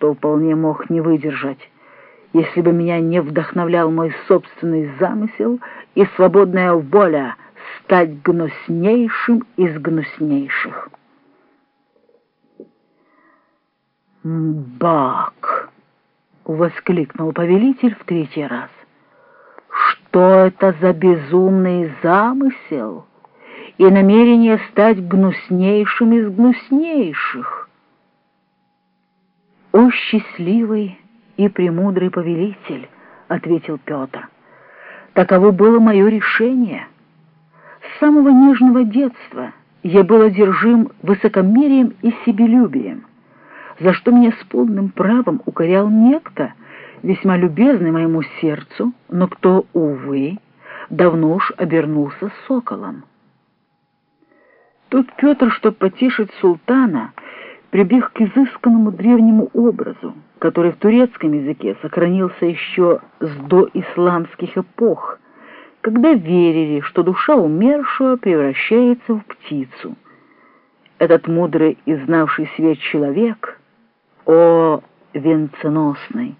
что вполне мог не выдержать, если бы меня не вдохновлял мой собственный замысел и свободная воля стать гнуснейшим из гнуснейших. «Бак!» — воскликнул повелитель в третий раз. «Что это за безумный замысел и намерение стать гнуснейшим из гнуснейших?» «О, счастливый и премудрый повелитель!» — ответил Петр. «Таково было мое решение. С самого нежного детства я был одержим высокомерием и себелюбием за что меня с полным правом укорял некто, весьма любезный моему сердцу, но кто, увы, давно уж обернулся соколом. Тут Петр, чтобы потешить султана, прибег к изысканному древнему образу, который в турецком языке сохранился еще с доисламских эпох, когда верили, что душа умершего превращается в птицу. Этот мудрый и знавший свет человек — о, венценосный,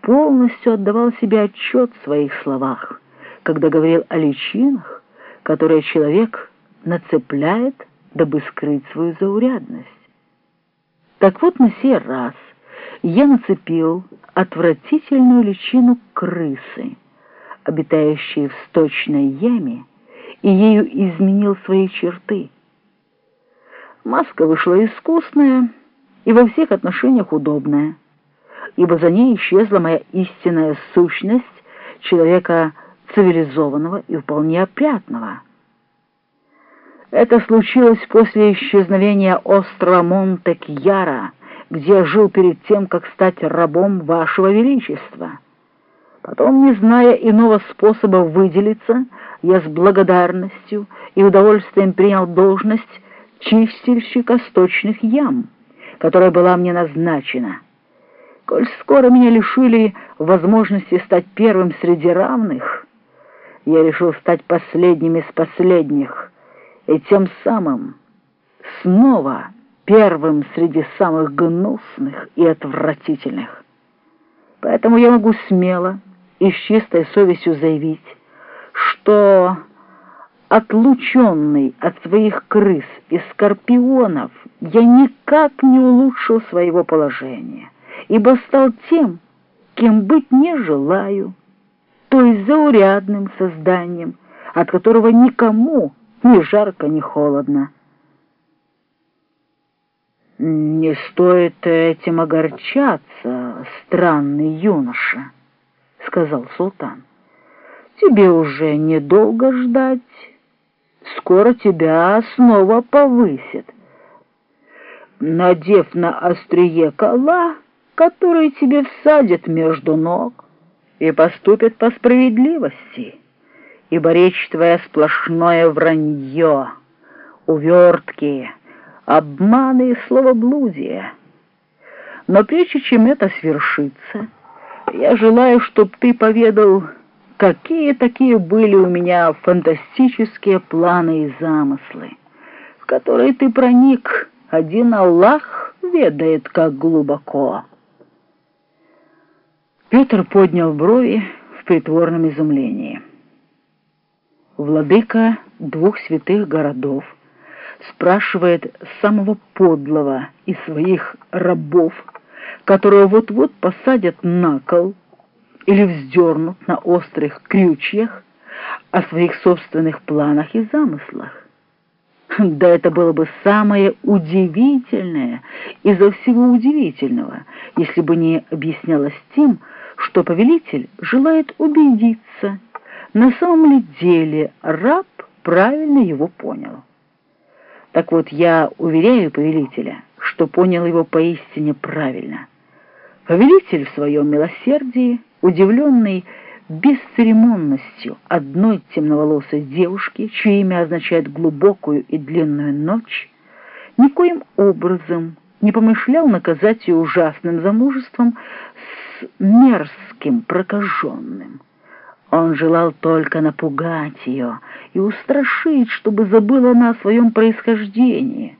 полностью отдавал себе отчет в своих словах, когда говорил о личинах, которые человек нацепляет, дабы скрыть свою заурядность. Так вот, на сей раз я нацепил отвратительную личину крысы, обитающей в сточной яме, и ею изменил свои черты. Маска вышла искусная, и во всех отношениях удобная, ибо за ней исчезла моя истинная сущность человека цивилизованного и вполне опрятного. Это случилось после исчезновения острова Монте-Кьяра, где я жил перед тем, как стать рабом вашего величества. Потом, не зная иного способа выделиться, я с благодарностью и удовольствием принял должность чистильщика сточных ям которая была мне назначена. Коль скоро меня лишили возможности стать первым среди равных, я решил стать последним из последних, и тем самым снова первым среди самых гнусных и отвратительных. Поэтому я могу смело и с чистой совестью заявить, что отлученный от своих крыс и скорпионов, я никак не улучшил своего положения, ибо стал тем, кем быть не желаю, то есть заурядным созданием, от которого никому ни жарко, ни холодно. «Не стоит этим огорчаться, странный юноша», — сказал султан. «Тебе уже недолго ждать» скоро тебя снова повысят. Надев на острие кола, который тебе всадят между ног, и поступят по справедливости, ибо речь твоя сплошное вранье, увертки, обманы и словоблудие. Но прежде чем это свершится, я желаю, чтобы ты поведал Какие такие были у меня фантастические планы и замыслы, в которые ты проник, один Аллах ведает, как глубоко. Петр поднял брови в притворном изумлении. Владыка двух святых городов спрашивает самого подлого из своих рабов, которого вот-вот посадят на кол, или вздернут на острых крючьях о своих собственных планах и замыслах. Да это было бы самое удивительное изо всего удивительного, если бы не объяснялось тем, что повелитель желает убедиться, на самом ли деле раб правильно его понял. Так вот, я уверяю повелителя, что понял его поистине правильно. Повелитель в своем милосердии удивленный бесцеремонностью одной темноволосой девушки, чье имя означает «глубокую и длинную ночь», никоим образом не помышлял наказать ее ужасным замужеством с мерзким прокаженным. Он желал только напугать ее и устрашить, чтобы забыла она о своем происхождении —